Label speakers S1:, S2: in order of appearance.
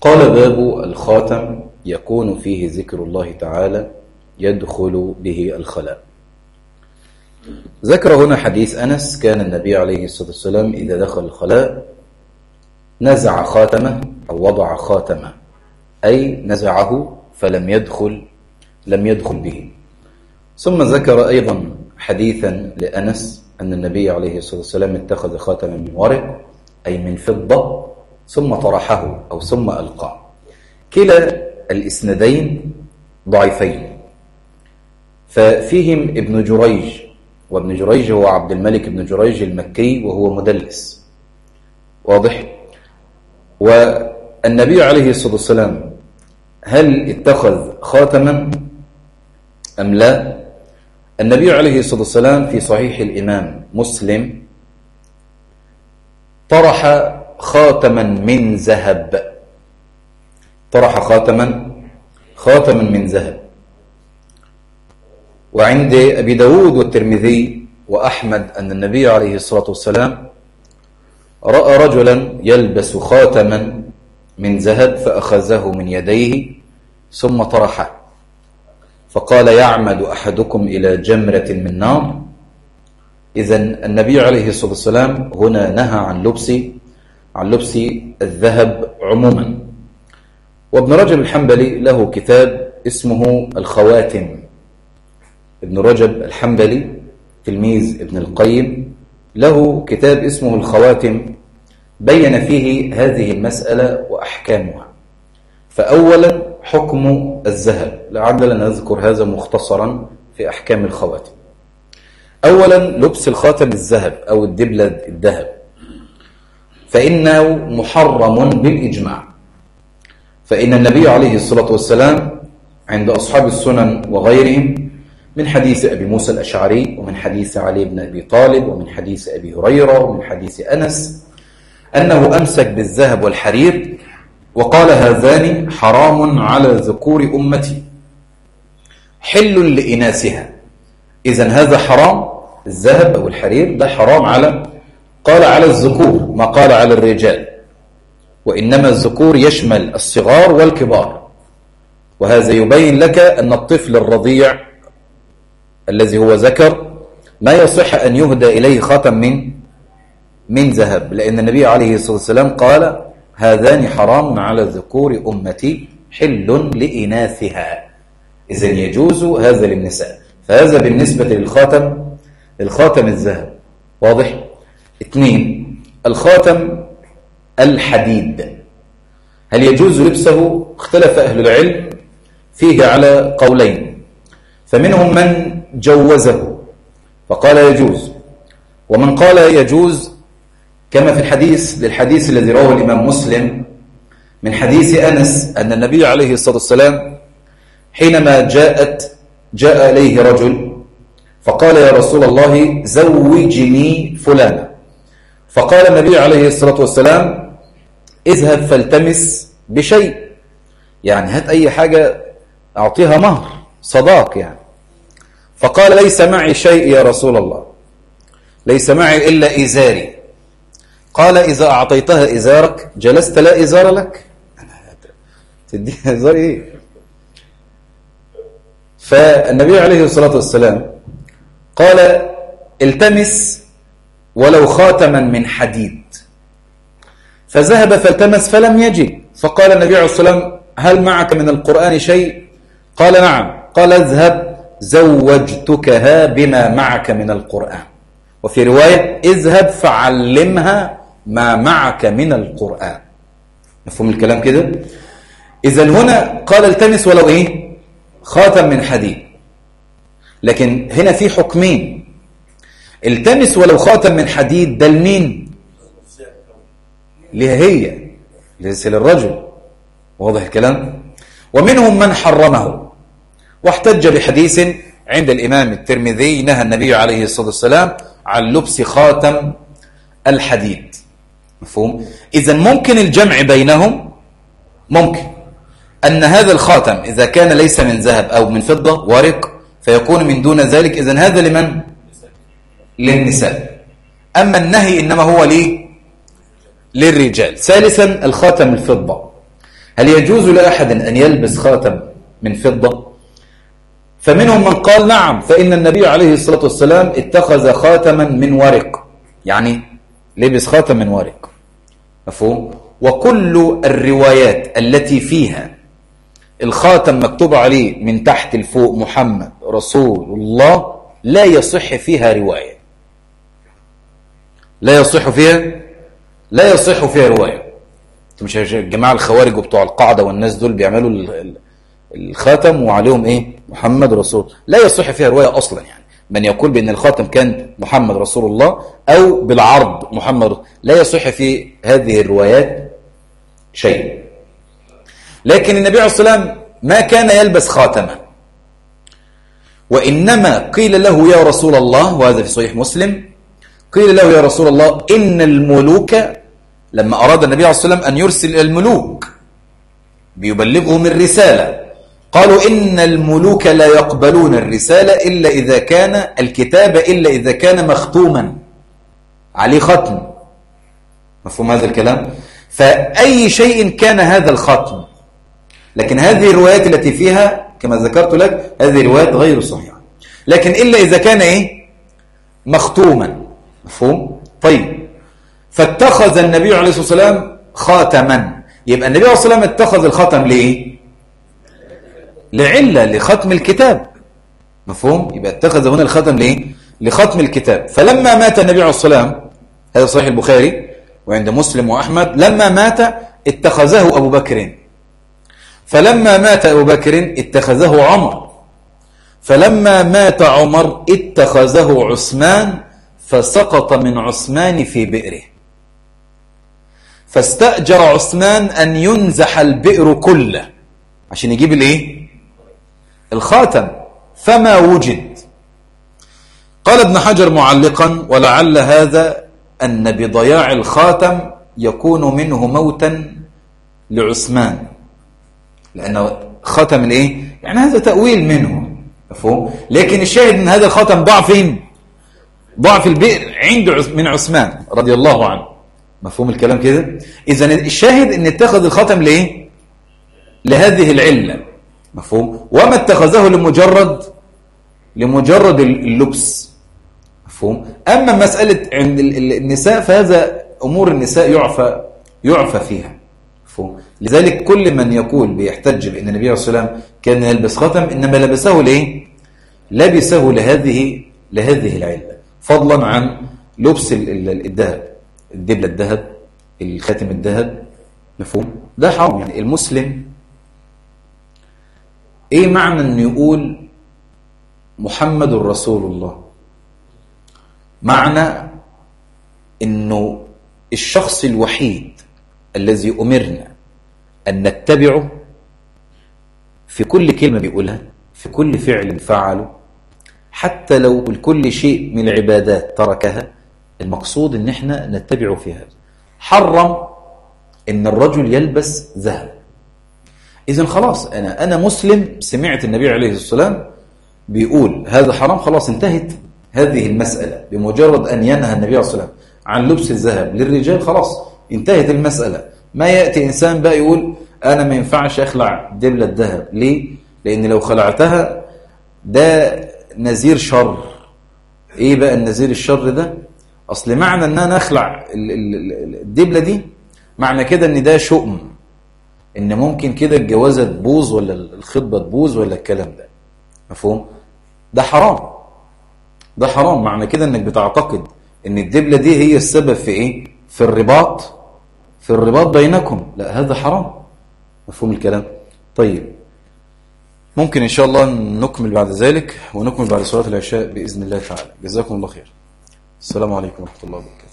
S1: قال باب الخاتم يكون فيه ذكر الله تعالى يدخل به الخلاء. ذكر هنا حديث أنس كان النبي عليه الصلاة والسلام إذا دخل الخلاء نزع خاتمه أو وضع خاتمه أي نزعه فلم يدخل لم يدخل به. ثم ذكر أيضا حديثا لأنس أن النبي عليه الصلاة والسلام اتخذ خاتما من ورق أي من فضة ثم طرحه أو ثم ألقاه كلا الإسندين ضعيفين. ففيهم ابن جريج وابن جريج هو عبد الملك بن جريج المكي وهو مدلس. واضح؟ والنبي عليه الصلاة والسلام هل اتخذ خاتما أم لا؟ النبي عليه الصلاة والسلام في صحيح الإمام مسلم طرح خاتما من ذهب. طرح خاتما خاتما من ذهب. وعند أبي داود والترمذي وأحمد أن النبي عليه الصلاة والسلام رأى رجلا يلبس خاتما من ذهب فأخذه من يديه ثم طرحه. فقال يعمد أحدكم إلى جمرة من نار؟ إذا النبي عليه الصلاة والسلام هنا نهى عن لبس عن لبس الذهب عموما. وابن رجب الحنبلي له كتاب اسمه الخواتم. ابن رجب الحنبلي تلميذ ابن القيم له كتاب اسمه الخواتم. بين فيه هذه المسألة وأحكامها. فأولا حكم الذهب. لعلنا نذكر هذا مختصرا في أحكام الخواتم. أولا لبس الخاتم الذهب أو الدبلة الذهب. فإنه محرم بالإجماع. فإن النبي عليه الصلاة والسلام عند أصحاب السنن وغيرهم من حديث أبي موسى الأشعري ومن حديث علي بن أبي طالب ومن حديث أبي هريرة ومن حديث أنس أنه أمسك بالذهب والحرير وقال هذان حرام على ذكور أمتي. حل لإناسها. إذا هذا حرام الذهب أو الحرير ده حرام على قال على الذكور ما قال على الرجال. وإنما الذكور يشمل الصغار والكبار. وهذا يبين لك أن الطفل الرضيع الذي هو ذكر ما يصح أن يهدى إليه خاتم من من ذهب. لأن النبي عليه الصلاة والسلام قال هذان حرام على ذكور أمتي حل لإناثها. إذا يجوز هذا للنساء. فهذا بالنسبة للخاتم الخاتم الذهب. واضح؟ اثنين الخاتم الحديد. هل يجوز لبسه؟ اختلف أهل العلم فيه على قولين. فمنهم من جوزه فقال يجوز. ومن قال يجوز كما في الحديث للحديث الذي رواه الإمام مسلم من حديث أنس أن النبي عليه الصلاة والسلام حينما جاءت جاء إليه رجل فقال يا رسول الله زوجني فلانا فقال النبي عليه الصلاة والسلام اذهب فالتمس بشيء. يعني هات أي حاجة أعطيها مهر صداق يعني. فقال ليس معي شيء يا رسول الله ليس معي إلا إزاري. قال إذا أعطيتها إزارك جلست لا إزار لك. تديها إزار إيه؟ فالنبي عليه الصلاة والسلام قال التمس ولو خاتما من حديد. فذهب فالتمس فلم يجد. فقال النبي عليه الصلاة والسلام هل معك من القرآن شيء؟ قال نعم. قال اذهب زوجتكها بما معك من القرآن. وفي رواية اذهب فعلمها ما معك من القرآن. مفهوم الكلام كده؟ إذا هنا قال التمس ولو إيه؟ خاتم من حديد. لكن هنا في حكمين. التمس ولو خاتم من حديد ده لمين؟ لها هي ليس للرجل واضح الكلام؟ ومنهم من حرمه واحتج بحديث عند الإمام الترمذي نهى النبي عليه الصلاة والسلام عن لبس خاتم الحديد. مفهوم؟ إذا ممكن الجمع بينهم؟ ممكن. أن هذا الخاتم إذا كان ليس من ذهب أو من فضة ورق فيكون من دون ذلك. إذا هذا لمن؟ للنساء. أما النهي إنما هو ليه؟ للرجال. ثالثا الخاتم الفضة. هل يجوز لأحد أن يلبس خاتم من فضة؟ فمنهم من قال نعم فإن النبي عليه الصلاة والسلام اتخذ خاتما من ورق. يعني لبس خاتم من ورق. مفهوم؟ وكل الروايات التي فيها الخاتم مكتوب عليه من تحت الفوق محمد رسول الله لا يصح فيها رواية. لا يصح فيها لا يصح فيها رواية. مش الجماعة الخوارج وبتوع القاعدة والناس دول بيعملوا الخاتم وعليهم إيه؟ محمد رسول. لا يصح فيها رواية أصلا يعني. من يقول بأن الخاتم كان محمد رسول الله أو بالعرض محمد لا يصح في هذه الروايات شيء. لكن النبي عليه الصلاة والسلام ما كان يلبس خاتما. وإنما قيل له يا رسول الله وهذا في صحيح مسلم قيل له يا رسول الله إن الملوك لما أراد النبي عليه الصلاة والسلام أن يرسل الملوك بيبلغهم الرسالة قالوا إن الملوك لا يقبلون الرسالة إلا إذا كان الكتاب إلا إذا كان مختوما عليه ختم. مفهوم هذا الكلام؟ فأي شيء كان هذا الختم؟ لكن هذه الروايات التي فيها كما ذكرت لك هذه روايات غير صحيحة. لكن إلا إذا كان إيه؟ مختوما. مفهوم؟ طيب. فاتخذ النبي عليه الصلاة والسلام خاتما. يبقى النبي عليه الصلاة والسلام اتخذ الخاتم ليه لعلة لختم الكتاب. مفهوم؟ يبقى اتخذ هنا الختم ليه لختم الكتاب. فلما مات النبي عليه الصلاة والسلام هذا صحيح البخاري وعند مسلم وأحمد لما مات اتخذه أبو بكر. فلما مات أبو بكر اتخذه عمر. فلما مات عمر اتخذه عثمان فسقط من عثمان في بئره. فاستأجر عثمان أن ينزح البئر كله. عشان يجيب الإيه؟ الخاتم. فما وجد. قال ابن حجر معلقا ولعل هذا أن بضياع الخاتم يكون منه موتا لعثمان. لأنه ختم الإيه؟ يعني هذا تأويل منه. مفهوم؟ لكن الشاهد إن هذا الخاتم ضاع فين ضاع في البئر عند من عثمان رضي الله عنه. مفهوم الكلام كده؟ اذا الشاهد إن اتخذ الخاتم ليه؟ لهذه العلة. مفهوم؟ وما اتخذه لمجرد لمجرد اللبس. مفهوم؟ أما مسألة عند النساء فهذا أمور النساء يعفى يعفى فيها. مفهوم؟ لذلك كل من يقول بيحتج بأن النبي عليه الصلاه والسلام كان يلبس خاتم إنما لبسه ليه؟ لبسه لهذه لهذه العلة. فضلا عن لبس الذهب الدبلة الذهب الخاتم الذهب مفهوم؟ ده حرام يعني. المسلم إيه معنى انه يقول محمد رسول الله؟ معنى إنه الشخص الوحيد الذي أمرنا أن نتبعه في كل كلمة بيقولها في كل فعل فعله حتى لو كل شيء من العبادات تركها المقصود إن إحنا نتبعه في هذا حرم إن الرجل يلبس ذهب. إذا خلاص أنا أنا مسلم سمعت النبي عليه الصلاة والسلام بيقول هذا حرام خلاص انتهت هذه المسألة. بمجرد أن ينهى النبي عليه الصلاة والسلام عن لبس الذهب للرجال خلاص انتهت المسألة. ما يأتي إنسان بقى يقول أنا ما ينفعش أخلع دبلة الذهب. ليه؟ لأن لو خلعتها ده نذير شر. إيه بقى النذير الشر ده؟ أصل معنى أن أنا أخلع الدبلة دي معنى كده أن ده شؤم. إن ممكن كده الجوازه تبوظ ولا الخطبة تبوظ ولا الكلام ده. مفهوم؟ ده حرام. ده حرام. معنى كده إنك بتعتقد إن الدبلة دي هي السبب في إيه؟ في الرباط. في الرباط بينكم. لا هذا حرام. مفهوم الكلام؟ طيب. ممكن إن شاء الله نكمل بعد ذلك ونكمل بعد صلاة العشاء بإذن الله تعالى. جزاكم الله خير. السلام عليكم ورحمة الله وبركاته.